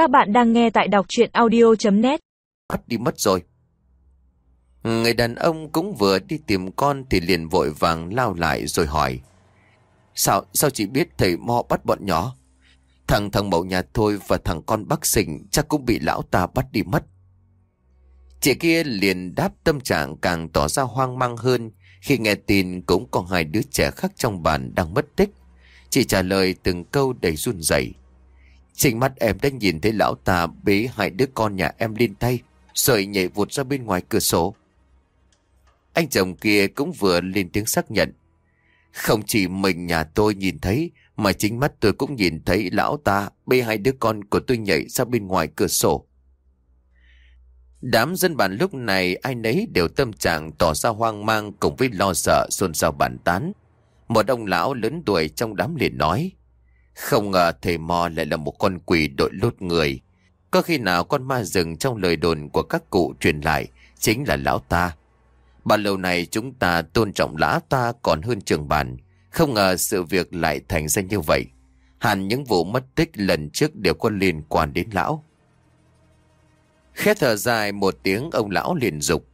Các bạn đang nghe tại đọc chuyện audio.net Bắt đi mất rồi. Người đàn ông cũng vừa đi tìm con thì liền vội vàng lao lại rồi hỏi. Sao, sao chị biết thầy Mo bắt bọn nhỏ? Thằng thằng mẫu nhà thôi và thằng con bác sinh chắc cũng bị lão ta bắt đi mất. Chị kia liền đáp tâm trạng càng tỏ ra hoang mang hơn khi nghe tin cũng có hai đứa trẻ khác trong bàn đang mất tích. Chị trả lời từng câu đầy run rẩy. Chính mắt em đã nhìn thấy lão ta bế hai đứa con nhà em lên tay, rồi nhảy vụt ra bên ngoài cửa sổ. Anh chồng kia cũng vừa lên tiếng xác nhận. Không chỉ mình nhà tôi nhìn thấy, mà chính mắt tôi cũng nhìn thấy lão ta bê hai đứa con của tôi nhảy ra bên ngoài cửa sổ. Đám dân bản lúc này ai nấy đều tâm trạng tỏ ra hoang mang cùng với lo sợ xôn xao bàn tán. Một ông lão lớn tuổi trong đám liền nói. Không ngờ thầy Mo lại là một con quỷ đội lốt người. Có khi nào con ma rừng trong lời đồn của các cụ truyền lại chính là lão ta. Bà lâu này chúng ta tôn trọng lão ta còn hơn trường bản. Không ngờ sự việc lại thành ra như vậy. Hẳn những vụ mất tích lần trước đều có liên quan đến lão. Khét thở dài một tiếng, ông lão liền dục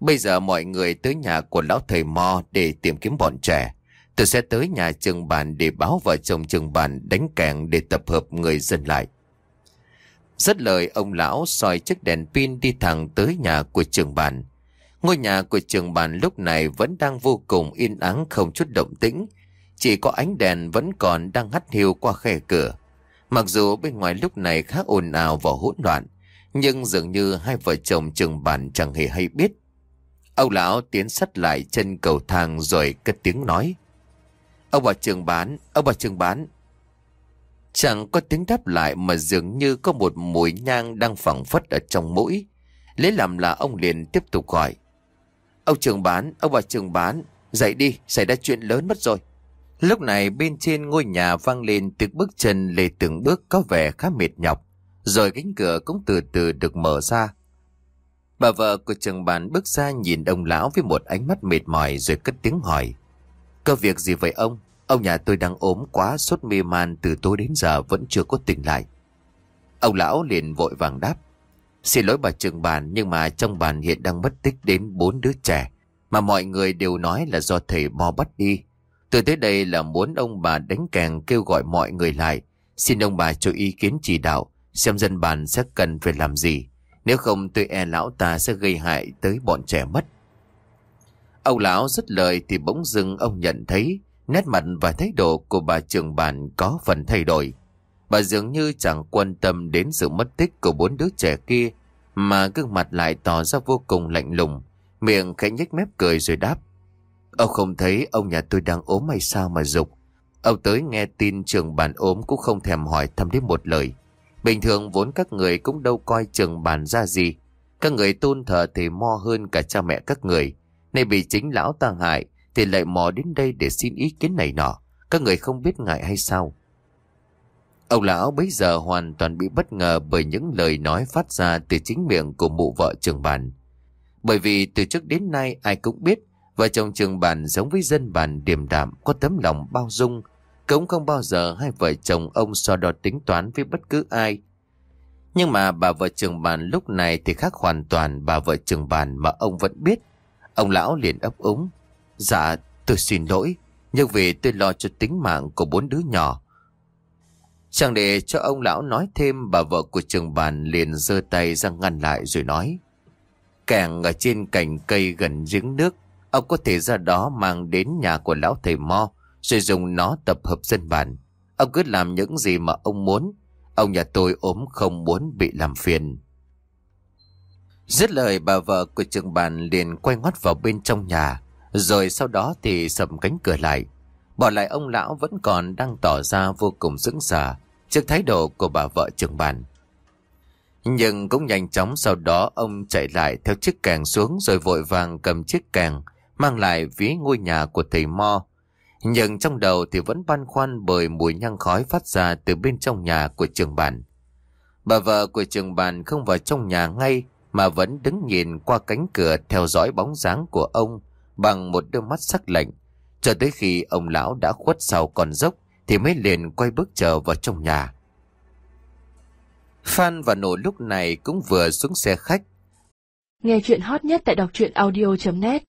Bây giờ mọi người tới nhà của lão thầy Mo để tìm kiếm bọn trẻ. Tôi sẽ tới nhà trường bàn để báo vợ chồng trường bàn đánh kèn để tập hợp người dân lại. Rất lời ông lão soi chiếc đèn pin đi thẳng tới nhà của trường bàn Ngôi nhà của trường bàn lúc này vẫn đang vô cùng yên ắng không chút động tĩnh. Chỉ có ánh đèn vẫn còn đang hắt hiu qua khe cửa. Mặc dù bên ngoài lúc này khá ồn ào và hỗn loạn, nhưng dường như hai vợ chồng trường bàn chẳng hề hay biết. Ông lão tiến sắt lại chân cầu thang rồi cất tiếng nói. Ông bà trường bán, ông bà trường bán. Chẳng có tiếng đáp lại mà dường như có một mùi nhang đang phẳng phất ở trong mũi. Lấy làm là ông liền tiếp tục gọi. Ông trường bán, ông bà trường bán, dậy đi, xảy ra chuyện lớn mất rồi. Lúc này bên trên ngôi nhà vang lên tiếng bước chân lê từng bước có vẻ khá mệt nhọc. Rồi cánh cửa cũng từ từ được mở ra. Bà vợ của trường bàn bước ra nhìn ông lão với một ánh mắt mệt mỏi rồi cất tiếng hỏi. Có việc gì vậy ông? Ông nhà tôi đang ốm quá sốt mê man từ tối đến giờ vẫn chưa có tỉnh lại. Ông lão liền vội vàng đáp. Xin lỗi bà trường bàn, nhưng mà trong bàn hiện đang mất tích đến bốn đứa trẻ. Mà mọi người đều nói là do thầy Bo bắt đi. Từ tới đây là muốn ông bà đánh kèn kêu gọi mọi người lại. Xin ông bà cho ý kiến chỉ đạo, xem dân bàn sẽ cần phải làm gì. Nếu không, tôi e lão ta sẽ gây hại tới bọn trẻ mất. Ông lão rất lời thì bỗng dưng ông nhận thấy nét mặt và thái độ của bà trường bàn có phần thay đổi. Bà dường như chẳng quan tâm đến sự mất tích của bốn đứa trẻ kia mà gương mặt lại tỏ ra vô cùng lạnh lùng, miệng khẽ nhếch mép cười rồi đáp. Ông không thấy ông nhà tôi đang ốm hay sao mà dục. Ông tới nghe tin trường bàn ốm cũng không thèm hỏi thăm đến một lời. Bình thường vốn các người cũng đâu coi trường bàn ra gì. Các người tôn thờ thì mo hơn cả cha mẹ các người. nên bị chính lão ta hại thì lại mò đến đây để xin ý kiến này nọ. Các người không biết ngại hay sao? Ông lão bấy giờ hoàn toàn bị bất ngờ bởi những lời nói phát ra từ chính miệng của mụ vợ trường bàn. Bởi vì từ trước đến nay ai cũng biết, vợ chồng trường bàn giống với dân bàn điềm đạm, có tấm lòng bao dung cũng không bao giờ hai vợ chồng ông so đo tính toán với bất cứ ai. Nhưng mà bà vợ trường bàn lúc này thì khác hoàn toàn bà vợ trường bàn mà ông vẫn biết. Ông lão liền ấp úng. Dạ, tôi xin lỗi, nhưng vì tôi lo cho tính mạng của bốn đứa nhỏ. Chẳng để cho ông lão nói thêm, bà vợ của trường bàn liền giơ tay ra ngăn lại rồi nói. Càng ở trên cành cây gần giếng nước, ông có thể ra đó mang đến nhà của lão thầy Mo, rồi dùng nó tập hợp dân bản. Ông cứ làm những gì mà ông muốn. Ông nhà tôi ốm không muốn bị làm phiền. Dứt lời bà vợ của trường bàn liền quay ngoắt vào bên trong nhà, rồi sau đó thì sầm cánh cửa lại. Bỏ lại ông lão vẫn còn đang tỏ ra vô cùng sững sờ trước thái độ của bà vợ trường bàn. Nhưng cũng nhanh chóng sau đó ông chạy lại theo chiếc càng xuống rồi vội vàng cầm chiếc càng mang lại phía ngôi nhà của thầy Mo nhưng trong đầu thì vẫn băn khoăn bởi mùi nhang khói phát ra từ bên trong nhà của trường bản. Bà vợ của trường bản không vào trong nhà ngay mà vẫn đứng nhìn qua cánh cửa theo dõi bóng dáng của ông bằng một đôi mắt sắc lạnh. Cho tới khi ông lão đã khuất sau con dốc, thì mới liền quay bước trở vào trong nhà. Phan và Nổ lúc này cũng vừa xuống xe khách. Nghe chuyện hot nhất tại đọc truyện audio.net